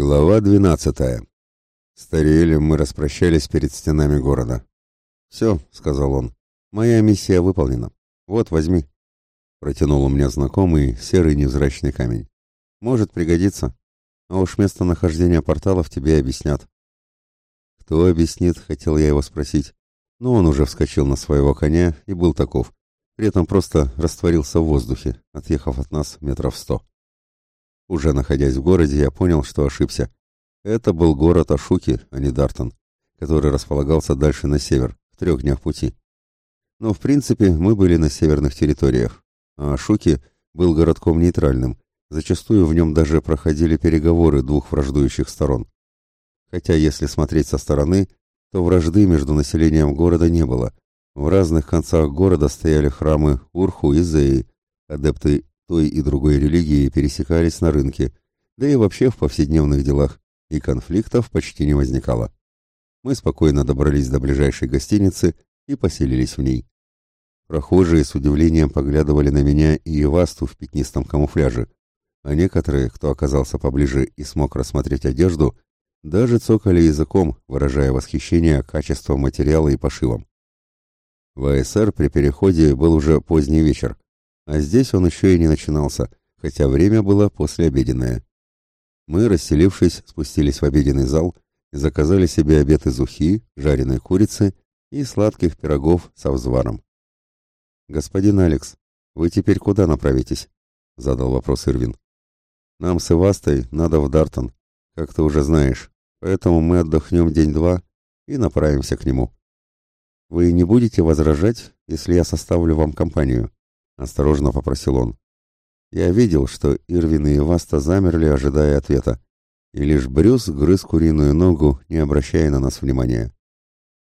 Глава двенадцатая. С Тариэлем мы распрощались перед стенами города. «Все», — сказал он, — «моя миссия выполнена. Вот, возьми». Протянул у меня знакомый серый невзрачный камень. «Может пригодиться. А уж местонахождение порталов тебе объяснят». «Кто объяснит?» — хотел я его спросить. Но он уже вскочил на своего коня и был таков. При этом просто растворился в воздухе, отъехав от нас метров сто. Уже находясь в городе, я понял, что ошибся. Это был город Ашуки, а не Дартон, который располагался дальше на север, в трех днях пути. Но, в принципе, мы были на северных территориях, а Ашуки был городком нейтральным, зачастую в нем даже проходили переговоры двух враждующих сторон. Хотя, если смотреть со стороны, то вражды между населением города не было. В разных концах города стояли храмы Урху и Зеи, адепты той и другой религии пересекались на рынке, да и вообще в повседневных делах, и конфликтов почти не возникало. Мы спокойно добрались до ближайшей гостиницы и поселились в ней. Прохожие с удивлением поглядывали на меня и Ивасту в пятнистом камуфляже, а некоторые, кто оказался поближе и смог рассмотреть одежду, даже цокали языком, выражая восхищение качеством материала и пошивом. В АСР при переходе был уже поздний вечер, а здесь он еще и не начинался, хотя время было послеобеденное. Мы, расселившись, спустились в обеденный зал и заказали себе обед из ухи, жареной курицы и сладких пирогов со взваром. «Господин Алекс, вы теперь куда направитесь?» — задал вопрос Ирвин. «Нам с Ивастой надо в Дартон, как ты уже знаешь, поэтому мы отдохнем день-два и направимся к нему. Вы не будете возражать, если я составлю вам компанию?» Осторожно попросил он. Я видел, что Ирвин и Васта замерли, ожидая ответа, и лишь Брюс грыз куриную ногу, не обращая на нас внимания.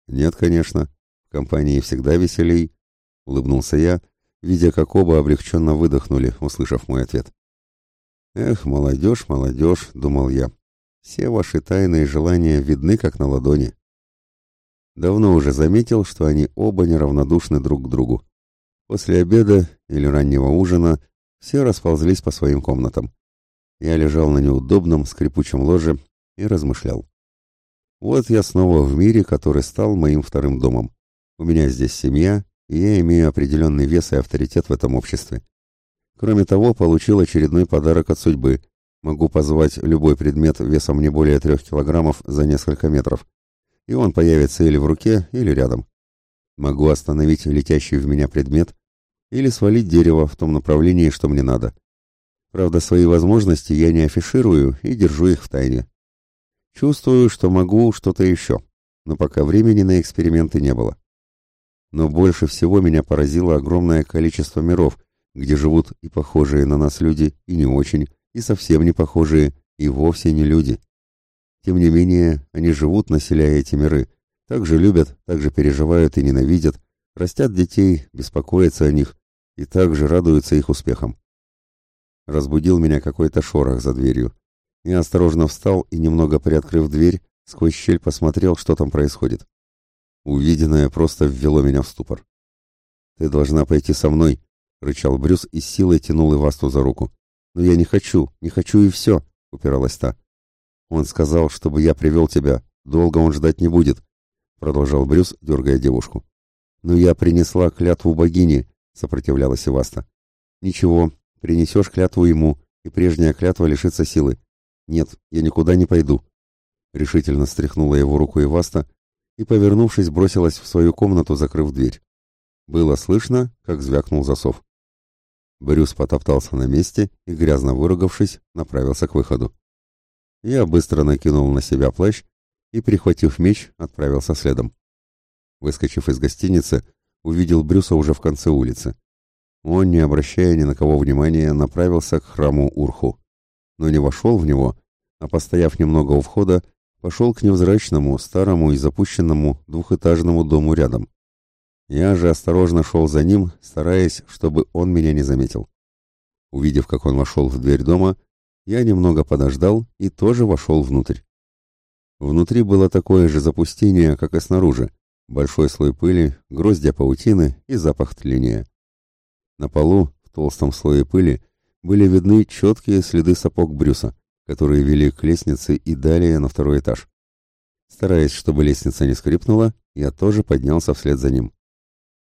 «Нет, конечно, в компании всегда веселей», — улыбнулся я, видя, как оба облегченно выдохнули, услышав мой ответ. «Эх, молодежь, молодежь», — думал я, — «все ваши тайные желания видны, как на ладони». Давно уже заметил, что они оба неравнодушны друг к другу. После обеда или раннего ужина все расползлись по своим комнатам. Я лежал на неудобном скрипучем ложе и размышлял. Вот я снова в мире, который стал моим вторым домом. У меня здесь семья, и я имею определенный вес и авторитет в этом обществе. Кроме того, получил очередной подарок от судьбы. Могу позвать любой предмет весом не более трех килограммов за несколько метров, и он появится или в руке, или рядом. Могу остановить летящий в меня предмет или свалить дерево в том направлении, что мне надо. Правда, свои возможности я не афиширую и держу их в тайне. Чувствую, что могу что-то еще, но пока времени на эксперименты не было. Но больше всего меня поразило огромное количество миров, где живут и похожие на нас люди, и не очень, и совсем не похожие, и вовсе не люди. Тем не менее, они живут, населяя эти миры, так же любят, так же переживают и ненавидят, растят детей, беспокоятся о них, и также радуются их успехам. Разбудил меня какой-то шорох за дверью. Я осторожно встал и, немного приоткрыв дверь, сквозь щель посмотрел, что там происходит. Увиденное просто ввело меня в ступор. «Ты должна пойти со мной», — рычал Брюс и силой тянул Ивасту за руку. «Но я не хочу, не хочу и все», — упиралась та. «Он сказал, чтобы я привел тебя. Долго он ждать не будет», — продолжал Брюс, дергая девушку. «Но я принесла клятву богини, — сопротивлялась Иваста. «Ничего, принесешь клятву ему, и прежняя клятва лишится силы. Нет, я никуда не пойду». Решительно стряхнула его руку Иваста и, повернувшись, бросилась в свою комнату, закрыв дверь. Было слышно, как звякнул засов. Брюс потоптался на месте и, грязно выругавшись, направился к выходу. Я быстро накинул на себя плащ и, прихватив меч, отправился следом. Выскочив из гостиницы, увидел Брюса уже в конце улицы. Он, не обращая ни на кого внимания, направился к храму Урху, но не вошел в него, а, постояв немного у входа, пошел к невзрачному, старому и запущенному двухэтажному дому рядом. Я же осторожно шел за ним, стараясь, чтобы он меня не заметил. Увидев, как он вошел в дверь дома, я немного подождал и тоже вошел внутрь. Внутри было такое же запустение, как и снаружи, большой слой пыли, гроздья паутины и запах тления. На полу, в толстом слое пыли, были видны четкие следы сапог Брюса, которые вели к лестнице и далее на второй этаж. Стараясь, чтобы лестница не скрипнула, я тоже поднялся вслед за ним.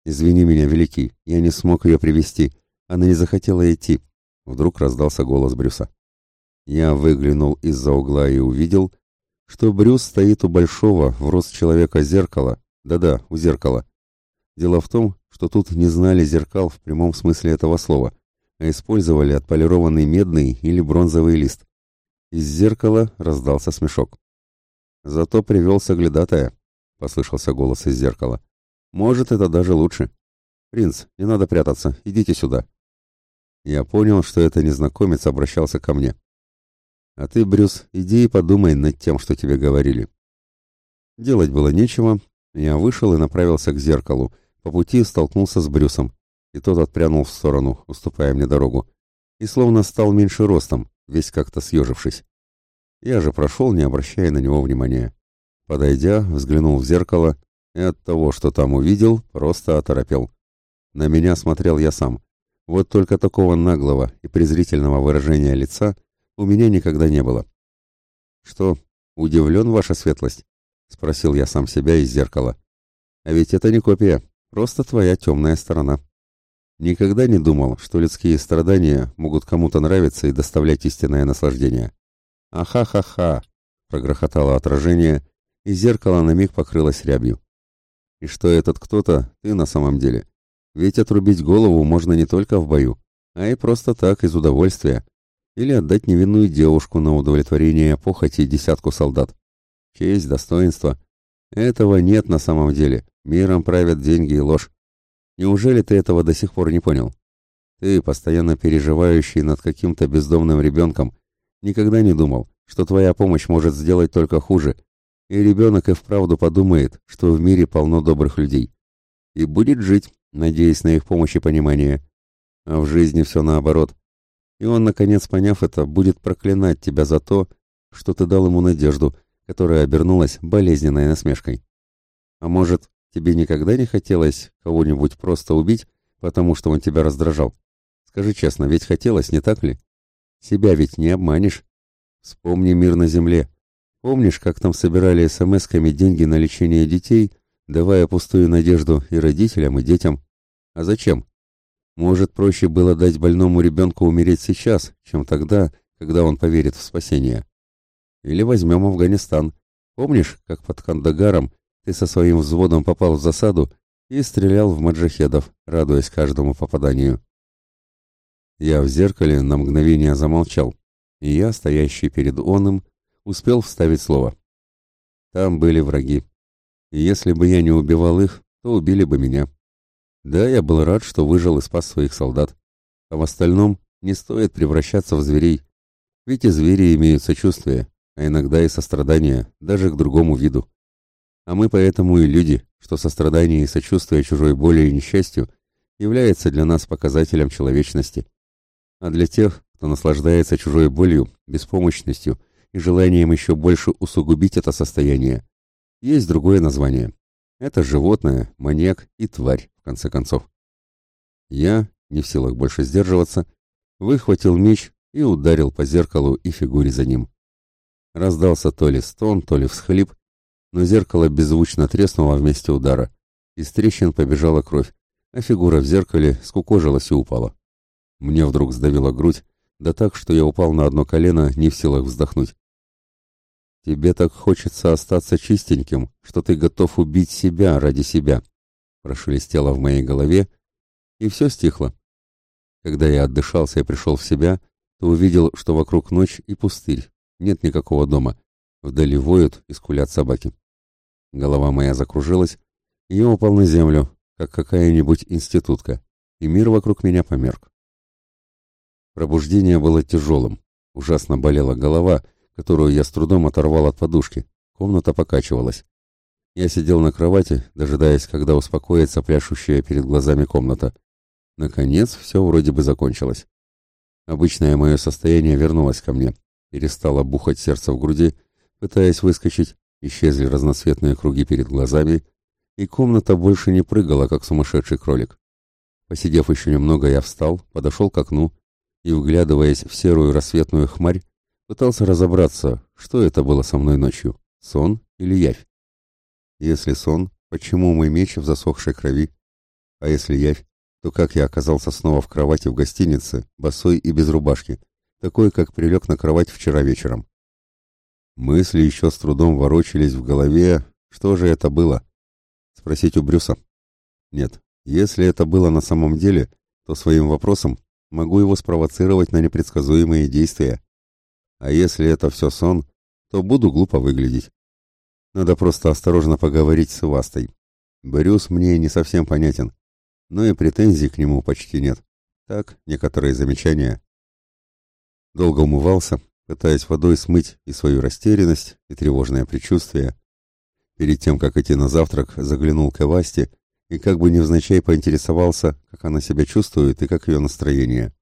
«Извини меня, Великий, я не смог ее привести. Она не захотела идти», — вдруг раздался голос Брюса. Я выглянул из-за угла и увидел, что Брюс стоит у большого, в рост человека зеркала. Да-да, у зеркала. Дело в том, что тут не знали зеркал в прямом смысле этого слова, а использовали отполированный медный или бронзовый лист. Из зеркала раздался смешок. «Зато привел соглядатая», — послышался голос из зеркала. «Может, это даже лучше. Принц, не надо прятаться, идите сюда». Я понял, что это незнакомец обращался ко мне. «А ты, Брюс, иди и подумай над тем, что тебе говорили». Делать было нечего, я вышел и направился к зеркалу, по пути столкнулся с Брюсом, и тот отпрянул в сторону, уступая мне дорогу, и словно стал меньше ростом, весь как-то съежившись. Я же прошел, не обращая на него внимания. Подойдя, взглянул в зеркало и от того, что там увидел, просто оторопел. На меня смотрел я сам. Вот только такого наглого и презрительного выражения лица у меня никогда не было. «Что, удивлен, ваша светлость?» — спросил я сам себя из зеркала. «А ведь это не копия, просто твоя темная сторона». Никогда не думал, что людские страдания могут кому-то нравиться и доставлять истинное наслаждение. «Аха-ха-ха!» — прогрохотало отражение, и зеркало на миг покрылось рябью. «И что этот кто-то ты на самом деле? Ведь отрубить голову можно не только в бою, а и просто так, из удовольствия. Или отдать невинную девушку на удовлетворение похоти десятку солдат. Честь, достоинство. Этого нет на самом деле. Миром правят деньги и ложь. Неужели ты этого до сих пор не понял? Ты, постоянно переживающий над каким-то бездомным ребенком, никогда не думал, что твоя помощь может сделать только хуже, и ребенок и вправду подумает, что в мире полно добрых людей. И будет жить, надеясь на их помощь и понимание. А в жизни все наоборот. И он, наконец поняв это, будет проклинать тебя за то, что ты дал ему надежду, которая обернулась болезненной насмешкой. А может, Тебе никогда не хотелось кого-нибудь просто убить, потому что он тебя раздражал? Скажи честно, ведь хотелось, не так ли? Себя ведь не обманешь. Вспомни мир на земле. Помнишь, как там собирали смс-ками деньги на лечение детей, давая пустую надежду и родителям, и детям? А зачем? Может, проще было дать больному ребенку умереть сейчас, чем тогда, когда он поверит в спасение. Или возьмем Афганистан. Помнишь, как под Кандагаром ты со своим взводом попал в засаду и стрелял в маджахедов, радуясь каждому попаданию. Я в зеркале на мгновение замолчал, и я, стоящий перед оным, успел вставить слово. Там были враги. И если бы я не убивал их, то убили бы меня. Да, я был рад, что выжил и спас своих солдат. А в остальном не стоит превращаться в зверей. Ведь и звери имеют сочувствие, а иногда и сострадание, даже к другому виду. А мы поэтому и люди, что сострадание и сочувствие чужой боли и несчастью является для нас показателем человечности. А для тех, кто наслаждается чужой болью, беспомощностью и желанием еще больше усугубить это состояние, есть другое название. Это животное, маньяк и тварь, в конце концов. Я, не в силах больше сдерживаться, выхватил меч и ударил по зеркалу и фигуре за ним. Раздался то ли стон, то ли всхлип, но зеркало беззвучно треснуло вместе удара. Из трещин побежала кровь, а фигура в зеркале скукожилась и упала. Мне вдруг сдавила грудь, да так, что я упал на одно колено, не в силах вздохнуть. «Тебе так хочется остаться чистеньким, что ты готов убить себя ради себя», прошелестело в моей голове, и все стихло. Когда я отдышался и пришел в себя, то увидел, что вокруг ночь и пустырь, нет никакого дома, Вдали воют и скулят собаки. Голова моя закружилась, и я упал на землю, как какая-нибудь институтка, и мир вокруг меня померк. Пробуждение было тяжелым. Ужасно болела голова, которую я с трудом оторвал от подушки. Комната покачивалась. Я сидел на кровати, дожидаясь, когда успокоится пляшущая перед глазами комната. Наконец, все вроде бы закончилось. Обычное мое состояние вернулось ко мне. Перестало бухать сердце в груди, Пытаясь выскочить, исчезли разноцветные круги перед глазами, и комната больше не прыгала, как сумасшедший кролик. Посидев еще немного, я встал, подошел к окну и, вглядываясь в серую рассветную хмарь, Пытался разобраться, что это было со мной ночью, сон или явь. Если сон, почему мой меч в засохшей крови? А если явь, то как я оказался снова в кровати в гостинице, босой и без рубашки, такой, как прилег на кровать вчера вечером? Мысли еще с трудом ворочались в голове. Что же это было? Спросить у Брюса? Нет, если это было на самом деле, то своим вопросом могу его спровоцировать на непредсказуемые действия. А если это все сон, то буду глупо выглядеть. Надо просто осторожно поговорить с Ивастой. Брюс мне не совсем понятен, но и претензий к нему почти нет. Так, некоторые замечания. Долго умывался, пытаясь водой смыть и свою растерянность, и тревожное предчувствие. Перед тем, как идти на завтрак, заглянул к Эвасте и как бы невзначай поинтересовался, как она себя чувствует и как ее настроение.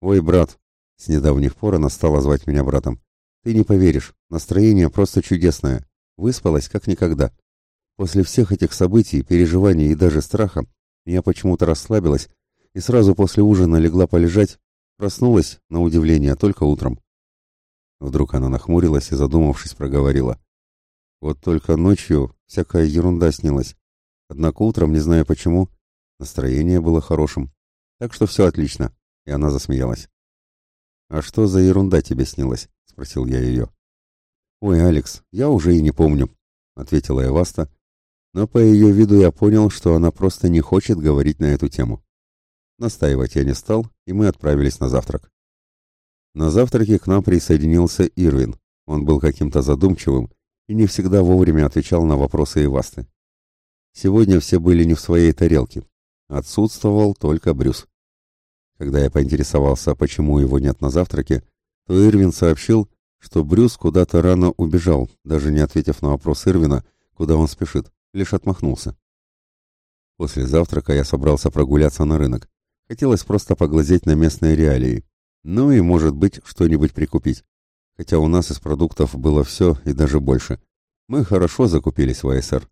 «Ой, брат, с недавних пор она стала звать меня братом. Ты не поверишь, настроение просто чудесное. Выспалась как никогда. После всех этих событий, переживаний и даже страха я почему-то расслабилась и сразу после ужина легла полежать, проснулась, на удивление, только утром. Вдруг она нахмурилась и, задумавшись, проговорила. Вот только ночью всякая ерунда снилась. Однако утром, не знаю почему, настроение было хорошим. Так что все отлично. И она засмеялась. «А что за ерунда тебе снилась?» — спросил я ее. «Ой, Алекс, я уже и не помню», — ответила Эваста, но по ее виду я понял, что она просто не хочет говорить на эту тему. Настаивать я не стал, и мы отправились на завтрак. На завтраке к нам присоединился Ирвин. Он был каким-то задумчивым и не всегда вовремя отвечал на вопросы Эвасты. Сегодня все были не в своей тарелке. Отсутствовал только Брюс. Когда я поинтересовался, почему его нет на завтраке, то Ирвин сообщил, что Брюс куда-то рано убежал, даже не ответив на вопрос Ирвина, куда он спешит, лишь отмахнулся. После завтрака я собрался прогуляться на рынок. Хотелось просто поглазеть на местные реалии. Ну и, может быть, что-нибудь прикупить. Хотя у нас из продуктов было все и даже больше. Мы хорошо закупились в АСР.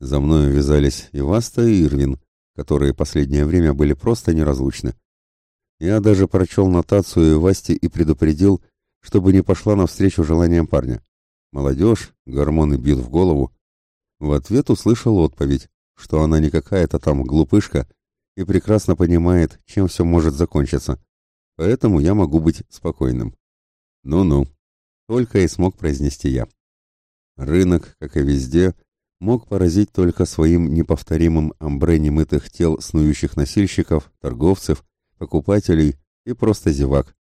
За мною вязались и Васта, и Ирвин, которые последнее время были просто неразлучны. Я даже прочел нотацию Васти и предупредил, чтобы не пошла навстречу желаниям парня. Молодежь, гормоны бьют в голову. В ответ услышал отповедь, что она не какая-то там глупышка и прекрасно понимает, чем все может закончиться. Поэтому я могу быть спокойным. Ну-ну, только и смог произнести я. Рынок, как и везде, мог поразить только своим неповторимым амбре немытых тел снующих носильщиков, торговцев покупателей и просто зевак,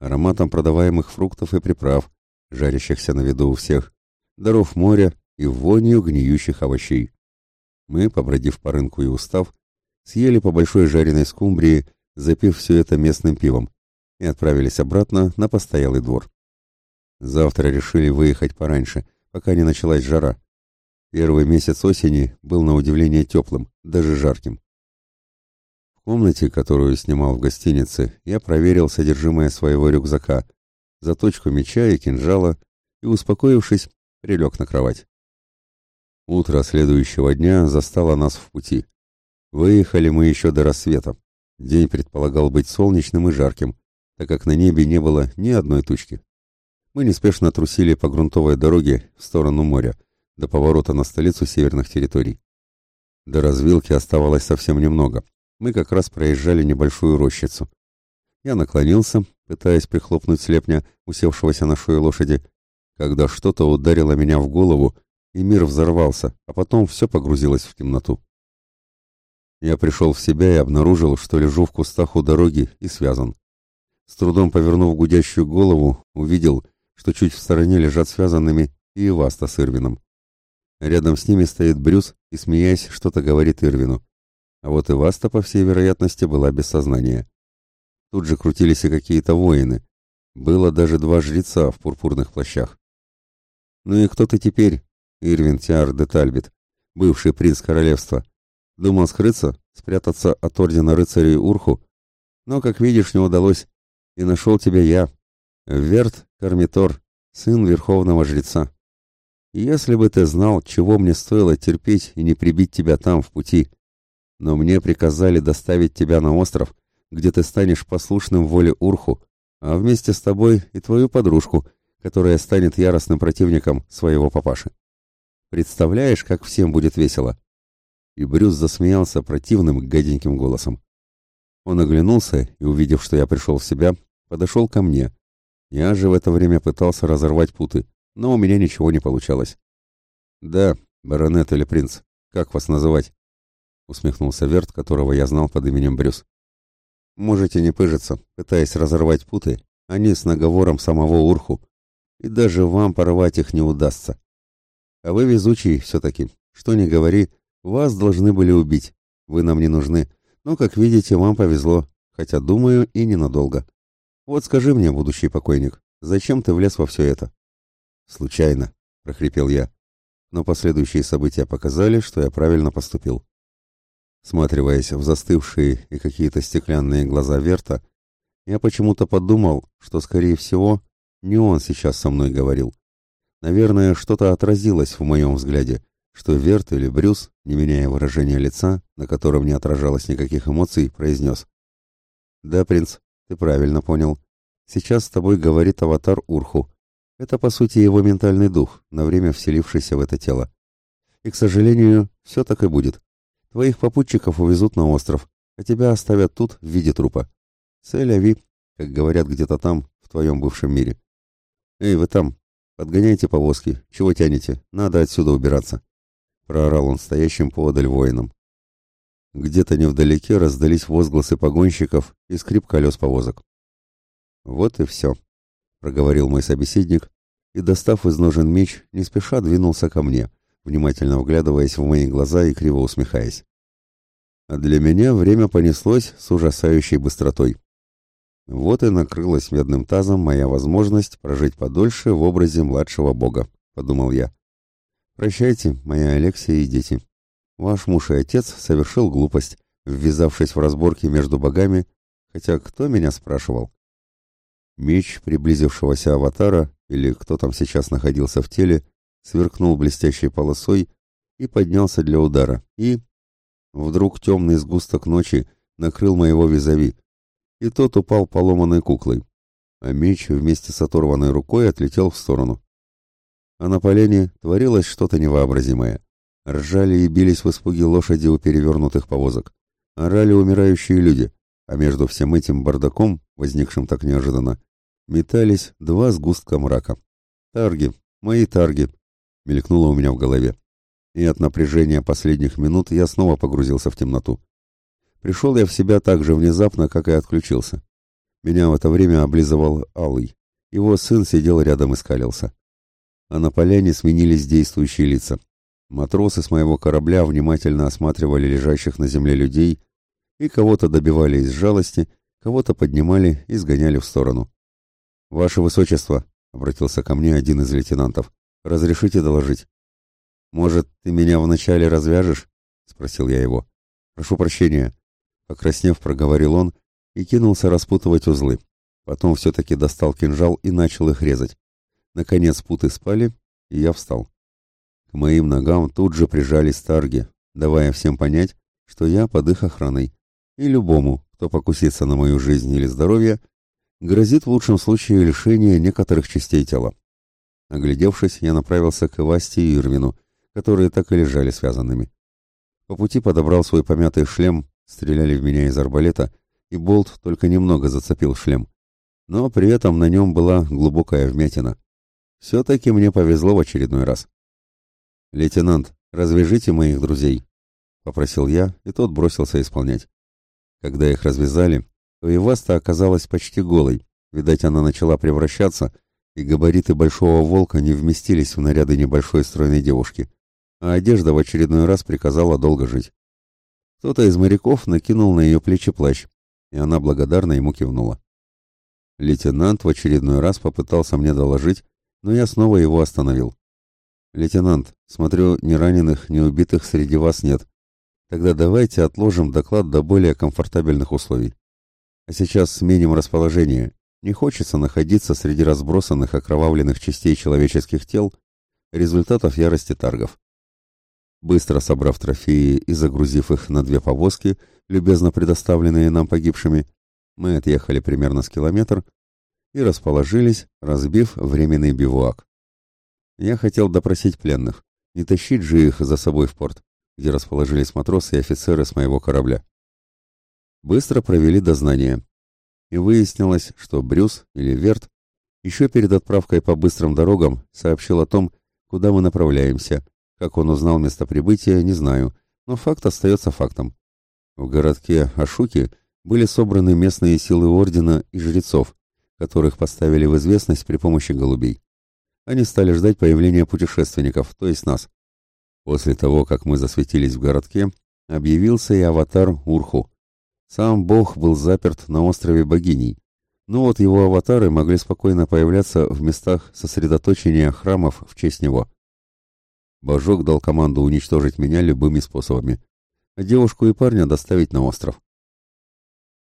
ароматом продаваемых фруктов и приправ, жарящихся на виду у всех, даров моря и вонью гниющих овощей. Мы, побродив по рынку и устав, съели по большой жареной скумбрии, запив все это местным пивом, и отправились обратно на постоялый двор. Завтра решили выехать пораньше, пока не началась жара. Первый месяц осени был на удивление теплым, даже жарким комнате, которую снимал в гостинице, я проверил содержимое своего рюкзака, заточку меча и кинжала, и, успокоившись, прилег на кровать. Утро следующего дня застало нас в пути. Выехали мы еще до рассвета. День предполагал быть солнечным и жарким, так как на небе не было ни одной тучки. Мы неспешно трусили по грунтовой дороге в сторону моря, до поворота на столицу северных территорий. До развилки оставалось совсем немного, мы как раз проезжали небольшую рощицу. Я наклонился, пытаясь прихлопнуть слепня, усевшегося на шею лошади, когда что-то ударило меня в голову, и мир взорвался, а потом все погрузилось в темноту. Я пришел в себя и обнаружил, что лежу в кустах у дороги и связан. С трудом повернув гудящую голову, увидел, что чуть в стороне лежат связанными и Иваста с Ирвином. Рядом с ними стоит Брюс и, смеясь, что-то говорит Ирвину. А вот и Васта, по всей вероятности, была без сознания. Тут же крутились и какие-то воины. Было даже два жреца в пурпурных плащах. Ну и кто ты теперь, Ирвин Тиар де Тальбит, бывший принц королевства? Думал скрыться, спрятаться от ордена рыцарей Урху, но, как видишь, не удалось, и нашел тебя я, Верт Кармитор, сын верховного жреца. Если бы ты знал, чего мне стоило терпеть и не прибить тебя там, в пути, но мне приказали доставить тебя на остров, где ты станешь послушным воле Урху, а вместе с тобой и твою подружку, которая станет яростным противником своего папаши. Представляешь, как всем будет весело?» И Брюс засмеялся противным гаденьким голосом. Он оглянулся и, увидев, что я пришел в себя, подошел ко мне. Я же в это время пытался разорвать путы, но у меня ничего не получалось. «Да, баронет или принц, как вас называть?» усмехнулся Верт, которого я знал под именем Брюс. «Можете не пыжиться, пытаясь разорвать путы, они с наговором самого Урху, и даже вам порвать их не удастся. А вы везучий все-таки, что ни говори, вас должны были убить, вы нам не нужны, но, как видите, вам повезло, хотя, думаю, и ненадолго. Вот скажи мне, будущий покойник, зачем ты влез во все это?» «Случайно», — прохрипел я, но последующие события показали, что я правильно поступил. Сматриваясь в застывшие и какие-то стеклянные глаза Верта, я почему-то подумал, что, скорее всего, не он сейчас со мной говорил. Наверное, что-то отразилось в моем взгляде, что Верт или Брюс, не меняя выражения лица, на котором не отражалось никаких эмоций, произнес. «Да, принц, ты правильно понял. Сейчас с тобой говорит аватар Урху. Это, по сути, его ментальный дух, на время вселившийся в это тело. И, к сожалению, все так и будет. Твоих попутчиков увезут на остров, а тебя оставят тут в виде трупа. Цель как говорят где-то там, в твоем бывшем мире. Эй, вы там, подгоняйте повозки, чего тянете, надо отсюда убираться. Проорал он стоящим поодаль воинам. Где-то невдалеке раздались возгласы погонщиков и скрип колес повозок. «Вот и все», — проговорил мой собеседник, и, достав из ножен меч, не спеша двинулся ко мне, внимательно вглядываясь в мои глаза и криво усмехаясь. А для меня время понеслось с ужасающей быстротой. Вот и накрылась медным тазом моя возможность прожить подольше в образе младшего бога, подумал я. Прощайте, моя Алексия и дети. Ваш муж и отец совершил глупость, ввязавшись в разборки между богами, хотя кто меня спрашивал? Меч приблизившегося аватара, или кто там сейчас находился в теле, сверкнул блестящей полосой и поднялся для удара, и... Вдруг темный сгусток ночи накрыл моего визави, и тот упал поломанной куклой, а меч вместе с оторванной рукой отлетел в сторону. А на полене творилось что-то невообразимое. Ржали и бились в испуге лошади у перевернутых повозок. Орали умирающие люди, а между всем этим бардаком, возникшим так неожиданно, метались два сгустка мрака. «Тарги, мои тарги!» — мелькнуло у меня в голове. И от напряжения последних минут я снова погрузился в темноту. Пришел я в себя так же внезапно, как и отключился. Меня в это время облизывал Алый. Его сын сидел рядом и скалился. А на поляне сменились действующие лица. Матросы с моего корабля внимательно осматривали лежащих на земле людей и кого-то добивали из жалости, кого-то поднимали и сгоняли в сторону. «Ваше Высочество», — обратился ко мне один из лейтенантов, — «разрешите доложить». «Может, ты меня вначале развяжешь?» — спросил я его. «Прошу прощения». Покраснев, проговорил он и кинулся распутывать узлы. Потом все-таки достал кинжал и начал их резать. Наконец путы спали, и я встал. К моим ногам тут же прижались тарги, давая всем понять, что я под их охраной. И любому, кто покусится на мою жизнь или здоровье, грозит в лучшем случае лишение некоторых частей тела. Оглядевшись, я направился к Ивасте и Ирвину, которые так и лежали связанными. По пути подобрал свой помятый шлем, стреляли в меня из арбалета, и болт только немного зацепил шлем. Но при этом на нем была глубокая вмятина. Все-таки мне повезло в очередной раз. «Лейтенант, развяжите моих друзей», — попросил я, и тот бросился исполнять. Когда их развязали, то Иваста оказалась почти голой. Видать, она начала превращаться, и габариты большого волка не вместились в наряды небольшой стройной девушки, а одежда в очередной раз приказала долго жить. Кто-то из моряков накинул на ее плечи плащ, и она благодарно ему кивнула. Лейтенант в очередной раз попытался мне доложить, но я снова его остановил. «Лейтенант, смотрю, ни раненых, ни убитых среди вас нет. Тогда давайте отложим доклад до более комфортабельных условий. А сейчас сменим расположение. Не хочется находиться среди разбросанных окровавленных частей человеческих тел, результатов ярости таргов». Быстро собрав трофеи и загрузив их на две повозки, любезно предоставленные нам погибшими, мы отъехали примерно с километр и расположились, разбив временный бивуак. Я хотел допросить пленных, не тащить же их за собой в порт, где расположились матросы и офицеры с моего корабля. Быстро провели дознание, и выяснилось, что Брюс или Верт еще перед отправкой по быстрым дорогам сообщил о том, куда мы направляемся. Как он узнал место прибытия, не знаю, но факт остается фактом. В городке Ашуки были собраны местные силы ордена и жрецов, которых поставили в известность при помощи голубей. Они стали ждать появления путешественников, то есть нас. После того, как мы засветились в городке, объявился и аватар Урху. Сам бог был заперт на острове богиней, но вот его аватары могли спокойно появляться в местах сосредоточения храмов в честь него. Божок дал команду уничтожить меня любыми способами, а девушку и парня доставить на остров.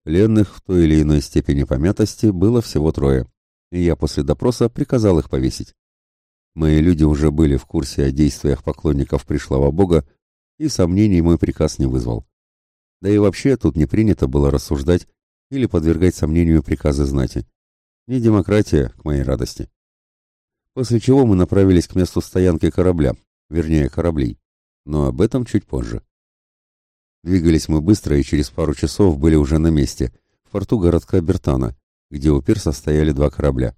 Пленных в той или иной степени помятости было всего трое, и я после допроса приказал их повесить. Мои люди уже были в курсе о действиях поклонников пришлого бога, и сомнений мой приказ не вызвал. Да и вообще тут не принято было рассуждать или подвергать сомнению приказы знати. Не демократия, к моей радости. После чего мы направились к месту стоянки корабля, вернее кораблей, но об этом чуть позже. Двигались мы быстро и через пару часов были уже на месте, в порту городка Бертана, где у пирса стояли два корабля.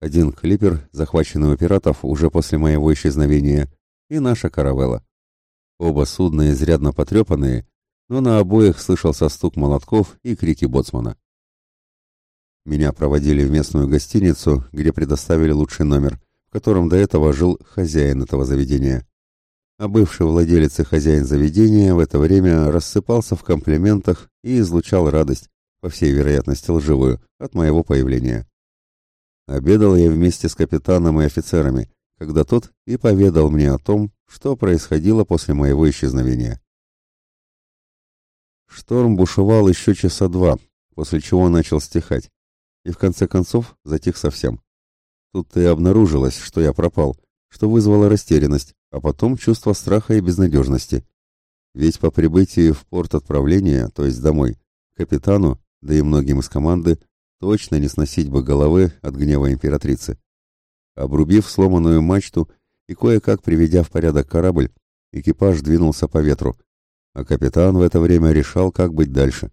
Один клипер, захваченный у пиратов уже после моего исчезновения, и наша каравелла. Оба судна изрядно потрепанные, но на обоих слышался стук молотков и крики боцмана. Меня проводили в местную гостиницу, где предоставили лучший номер, в котором до этого жил хозяин этого заведения а бывший владелец и хозяин заведения в это время рассыпался в комплиментах и излучал радость, по всей вероятности лживую, от моего появления. Обедал я вместе с капитаном и офицерами, когда тот и поведал мне о том, что происходило после моего исчезновения. Шторм бушевал еще часа два, после чего начал стихать, и в конце концов затих совсем. Тут-то и обнаружилось, что я пропал, что вызвало растерянность, а потом чувство страха и безнадежности. Ведь по прибытии в порт отправления, то есть домой, капитану, да и многим из команды, точно не сносить бы головы от гнева императрицы. Обрубив сломанную мачту и кое-как приведя в порядок корабль, экипаж двинулся по ветру, а капитан в это время решал, как быть дальше.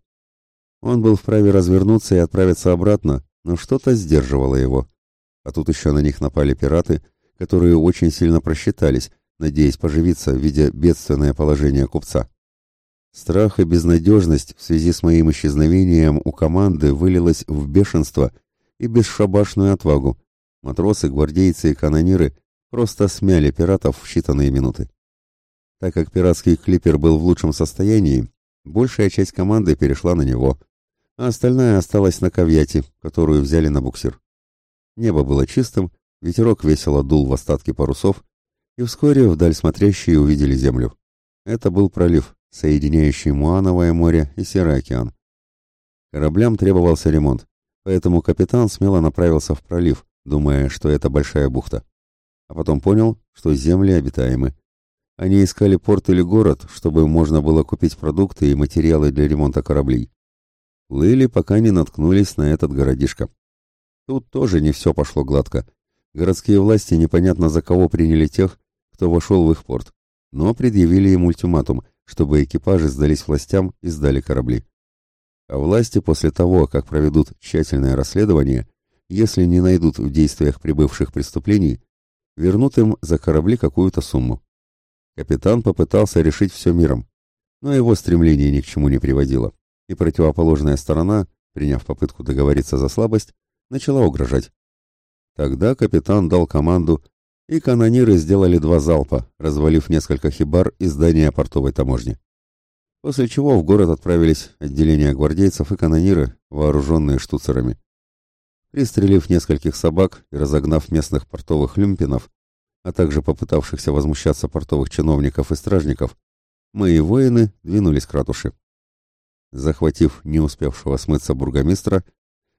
Он был вправе развернуться и отправиться обратно, но что-то сдерживало его. А тут еще на них напали пираты, которые очень сильно просчитались, надеясь поживиться, видя бедственное положение купца. Страх и безнадежность в связи с моим исчезновением у команды вылилось в бешенство и бесшабашную отвагу. Матросы, гвардейцы и канониры просто смяли пиратов в считанные минуты. Так как пиратский клипер был в лучшем состоянии, большая часть команды перешла на него, а остальная осталась на кавьяте, которую взяли на буксир. Небо было чистым, ветерок весело дул в остатки парусов, и вскоре вдаль смотрящие увидели землю. Это был пролив, соединяющий Муановое море и Серый океан. Кораблям требовался ремонт, поэтому капитан смело направился в пролив, думая, что это большая бухта. А потом понял, что земли обитаемы. Они искали порт или город, чтобы можно было купить продукты и материалы для ремонта кораблей. Плыли, пока не наткнулись на этот городишко. Тут тоже не все пошло гладко. Городские власти непонятно за кого приняли тех, кто вошел в их порт, но предъявили им ультиматум, чтобы экипажи сдались властям и сдали корабли. А власти после того, как проведут тщательное расследование, если не найдут в действиях прибывших преступлений, вернут им за корабли какую-то сумму. Капитан попытался решить все миром, но его стремление ни к чему не приводило, и противоположная сторона, приняв попытку договориться за слабость, начала угрожать. Тогда капитан дал команду и канониры сделали два залпа, развалив несколько хибар и здания портовой таможни. После чего в город отправились отделения гвардейцев и канониры, вооруженные штуцерами. Пристрелив нескольких собак и разогнав местных портовых люмпинов, а также попытавшихся возмущаться портовых чиновников и стражников, мои воины двинулись к ратуше. Захватив не успевшего смыться бургомистра,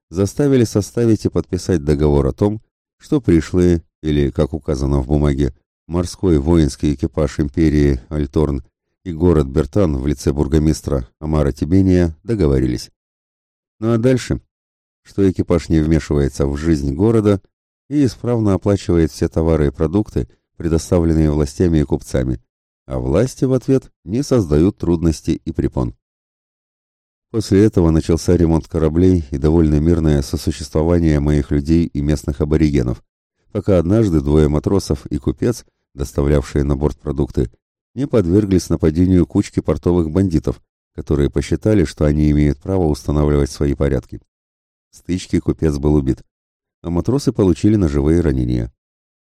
заставили составить и подписать договор о том, что пришлые или, как указано в бумаге, морской воинский экипаж империи Альторн и город Бертан в лице бургомистра Амара Тибения договорились. Ну а дальше? что экипаж не вмешивается в жизнь города и исправно оплачивает все товары и продукты, предоставленные властями и купцами, а власти в ответ не создают трудностей и препон. После этого начался ремонт кораблей и довольно мирное сосуществование моих людей и местных аборигенов, пока однажды двое матросов и купец, доставлявшие на борт продукты, не подверглись нападению кучки портовых бандитов, которые посчитали, что они имеют право устанавливать свои порядки. В стычке купец был убит, а матросы получили ножевые ранения.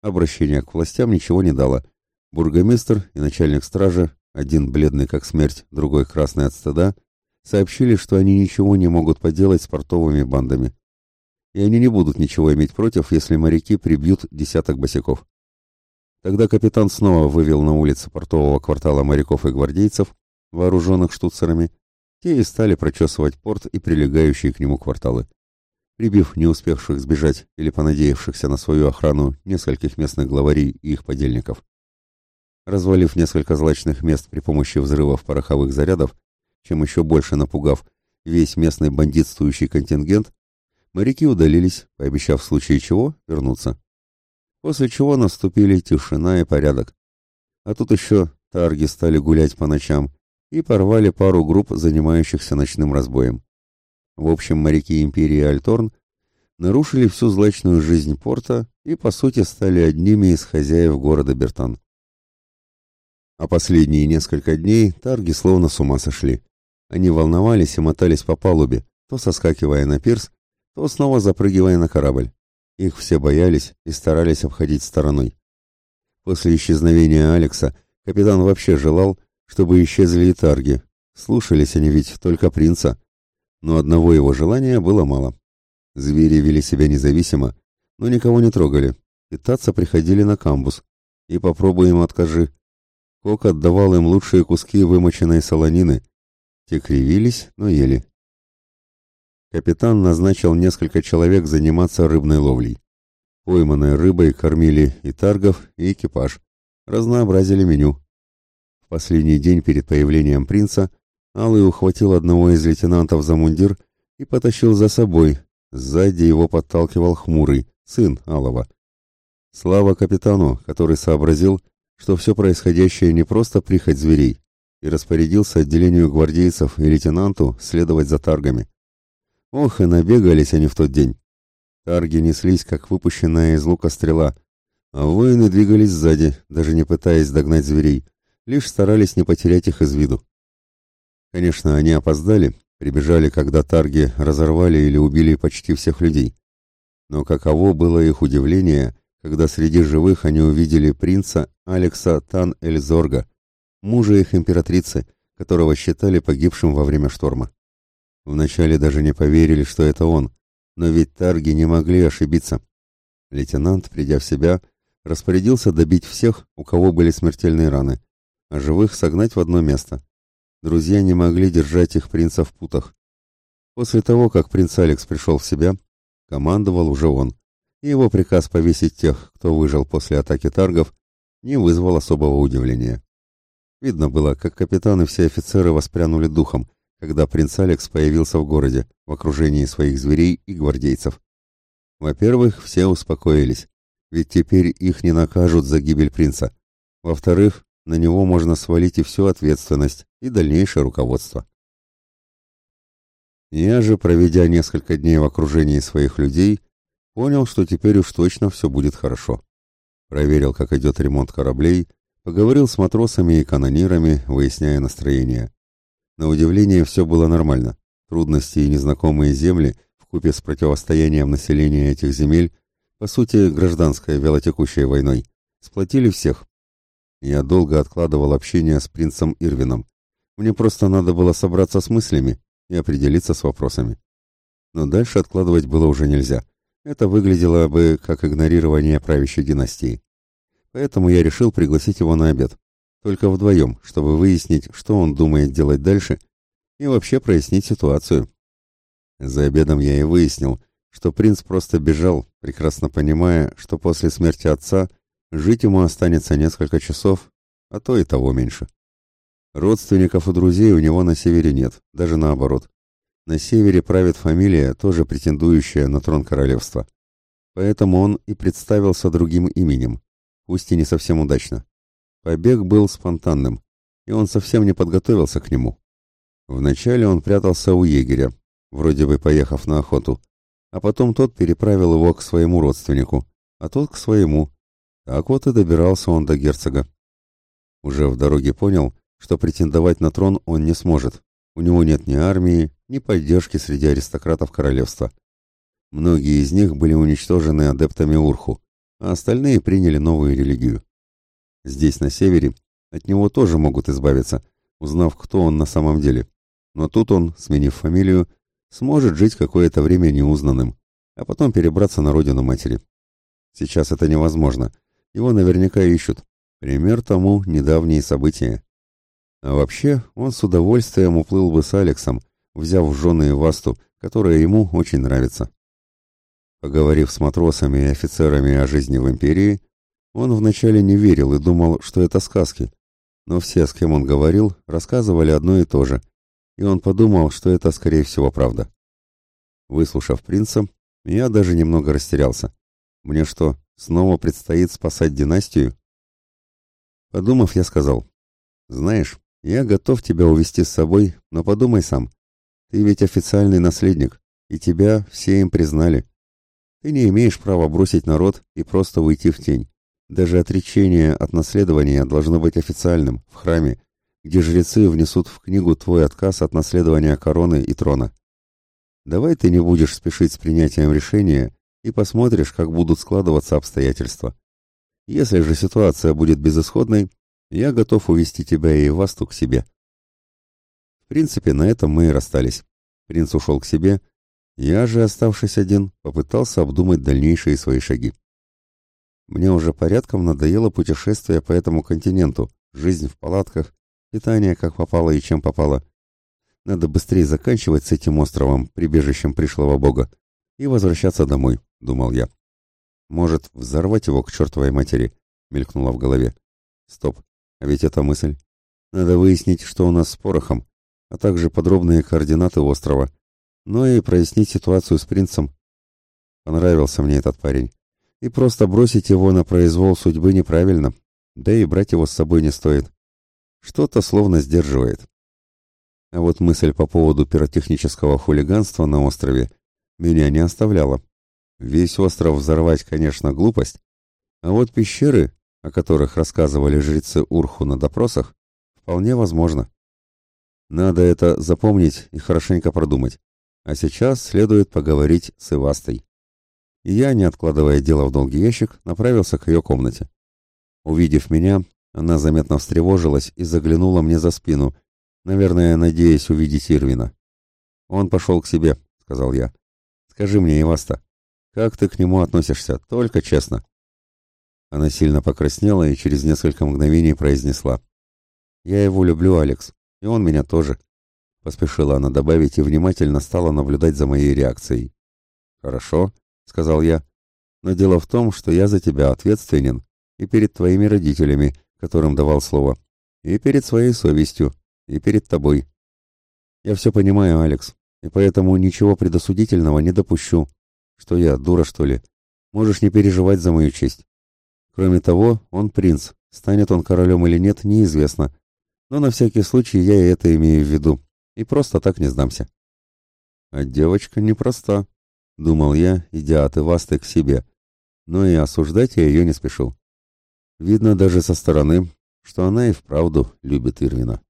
Обращение к властям ничего не дало. Бургомистр и начальник стражи, один бледный как смерть, другой красный от стыда, сообщили, что они ничего не могут поделать с портовыми бандами. И они не будут ничего иметь против, если моряки прибьют десяток босиков. Тогда капитан снова вывел на улицы портового квартала моряков и гвардейцев, вооруженных штуцерами, те и стали прочесывать порт и прилегающие к нему кварталы. Прибив не успевших сбежать или понадеявшихся на свою охрану нескольких местных главарей и их подельников. Развалив несколько злачных мест при помощи взрывов пороховых зарядов, чем еще больше напугав весь местный бандитствующий контингент, моряки удалились, пообещав в случае чего вернуться. После чего наступили тишина и порядок. А тут еще тарги стали гулять по ночам и порвали пару групп, занимающихся ночным разбоем. В общем, моряки империи Альторн нарушили всю злачную жизнь порта и, по сути, стали одними из хозяев города Бертан. А последние несколько дней тарги словно с ума сошли. Они волновались и мотались по палубе, то соскакивая на пирс, то снова запрыгивая на корабль. Их все боялись и старались обходить стороной. После исчезновения Алекса капитан вообще желал, чтобы исчезли и тарги. Слушались они ведь только принца. Но одного его желания было мало. Звери вели себя независимо, но никого не трогали. Питаться приходили на камбус. И попробуй им откажи. Кок отдавал им лучшие куски вымоченной солонины, те кривились, но ели. Капитан назначил несколько человек заниматься рыбной ловлей. Пойманной рыбой кормили и таргов, и экипаж. Разнообразили меню. В последний день перед появлением принца Алый ухватил одного из лейтенантов за мундир и потащил за собой. Сзади его подталкивал хмурый, сын Алова. Слава капитану, который сообразил, что все происходящее не просто прихоть зверей, и распорядился отделению гвардейцев и лейтенанту следовать за таргами. Ох, и набегались они в тот день. Тарги неслись, как выпущенная из лука стрела, а воины двигались сзади, даже не пытаясь догнать зверей, лишь старались не потерять их из виду. Конечно, они опоздали, прибежали, когда тарги разорвали или убили почти всех людей. Но каково было их удивление, когда среди живых они увидели принца Алекса Тан-Эльзорга, мужа их императрицы, которого считали погибшим во время шторма. Вначале даже не поверили, что это он, но ведь тарги не могли ошибиться. Лейтенант, придя в себя, распорядился добить всех, у кого были смертельные раны, а живых согнать в одно место. Друзья не могли держать их принца в путах. После того, как принц Алекс пришел в себя, командовал уже он, и его приказ повесить тех, кто выжил после атаки таргов, не вызвал особого удивления. Видно было, как капитан и все офицеры воспрянули духом, когда принц Алекс появился в городе, в окружении своих зверей и гвардейцев. Во-первых, все успокоились, ведь теперь их не накажут за гибель принца. Во-вторых, на него можно свалить и всю ответственность, и дальнейшее руководство. Я же, проведя несколько дней в окружении своих людей, понял, что теперь уж точно все будет хорошо. Проверил, как идет ремонт кораблей, Поговорил с матросами и канонирами, выясняя настроение. На удивление все было нормально. Трудности и незнакомые земли, вкупе с противостоянием населения этих земель, по сути, гражданской вялотекущей войной, сплотили всех. Я долго откладывал общение с принцем Ирвином. Мне просто надо было собраться с мыслями и определиться с вопросами. Но дальше откладывать было уже нельзя. Это выглядело бы как игнорирование правящей династии. Поэтому я решил пригласить его на обед. Только вдвоем, чтобы выяснить, что он думает делать дальше, и вообще прояснить ситуацию. За обедом я и выяснил, что принц просто бежал, прекрасно понимая, что после смерти отца жить ему останется несколько часов, а то и того меньше. Родственников и друзей у него на севере нет, даже наоборот. на севере правит фамилия, тоже претендующая на трон королевства. Поэтому он и представился другим именем, пусть и не совсем удачно. Побег был спонтанным, и он совсем не подготовился к нему. Вначале он прятался у егеря, вроде бы поехав на охоту, а потом тот переправил его к своему родственнику, а тот к своему. Так вот и добирался он до герцога. Уже в дороге понял, что претендовать на трон он не сможет. У него нет ни армии, ни поддержки среди аристократов королевства. Многие из них были уничтожены адептами Урху, а остальные приняли новую религию. Здесь, на севере, от него тоже могут избавиться, узнав, кто он на самом деле. Но тут он, сменив фамилию, сможет жить какое-то время неузнанным, а потом перебраться на родину матери. Сейчас это невозможно. Его наверняка ищут. Пример тому недавние события. А вообще, он с удовольствием уплыл бы с Алексом, взяв в жены Васту, которая ему очень нравится. Поговорив с матросами и офицерами о жизни в империи, он вначале не верил и думал, что это сказки. Но все, с кем он говорил, рассказывали одно и то же, и он подумал, что это, скорее всего, правда. Выслушав принца, я даже немного растерялся. Мне что, снова предстоит спасать династию? Подумав, я сказал, «Знаешь, я готов тебя увести с собой, но подумай сам. Ты ведь официальный наследник, и тебя все им признали. Ты не имеешь права бросить народ и просто уйти в тень. Даже отречение от наследования должно быть официальным, в храме, где жрецы внесут в книгу твой отказ от наследования короны и трона. Давай ты не будешь спешить с принятием решения и посмотришь, как будут складываться обстоятельства. Если же ситуация будет безысходной, я готов увести тебя и Васту к себе. В принципе, на этом мы и расстались. Принц ушел к себе, я же, оставшись один, попытался обдумать дальнейшие свои шаги. Мне уже порядком надоело путешествие по этому континенту, жизнь в палатках, питание как попало и чем попало. Надо быстрее заканчивать с этим островом, прибежищем пришлого бога, и возвращаться домой, думал я. Может, взорвать его к чертовой матери, мелькнуло в голове. Стоп, а ведь это мысль. Надо выяснить, что у нас с порохом, а также подробные координаты острова, но и прояснить ситуацию с принцем. Понравился мне этот парень. И просто бросить его на произвол судьбы неправильно, да и брать его с собой не стоит. Что-то словно сдерживает. А вот мысль по поводу пиротехнического хулиганства на острове меня не оставляла. Весь остров взорвать, конечно, глупость, а вот пещеры, о которых рассказывали жрецы Урху на допросах, вполне возможно. Надо это запомнить и хорошенько продумать. А сейчас следует поговорить с Ивастой. И я, не откладывая дело в долгий ящик, направился к ее комнате. Увидев меня, она заметно встревожилась и заглянула мне за спину, наверное, надеясь увидеть Ирвина. «Он пошел к себе», — сказал я. «Скажи мне, Иваста, как ты к нему относишься? Только честно». Она сильно покраснела и через несколько мгновений произнесла. «Я его люблю, Алекс, и он меня тоже», — поспешила она добавить и внимательно стала наблюдать за моей реакцией. «Хорошо», — сказал я, — «но дело в том, что я за тебя ответственен и перед твоими родителями, которым давал слово, и перед своей совестью, и перед тобой. Я все понимаю, Алекс, и поэтому ничего предосудительного не допущу. Что я, дура, что ли? Можешь не переживать за мою честь. Кроме того, он принц, станет он королем или нет, неизвестно. Но на всякий случай я и это имею в виду, и просто так не сдамся. А девочка непроста, думал я, идя от Ивасты к себе, но и осуждать я ее не спешил. Видно даже со стороны, что она и вправду любит Ирвина.